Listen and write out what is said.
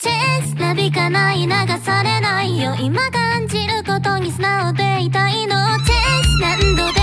チェスなびかない流されないよ。今感じることに素直でいたいの。チェス何度で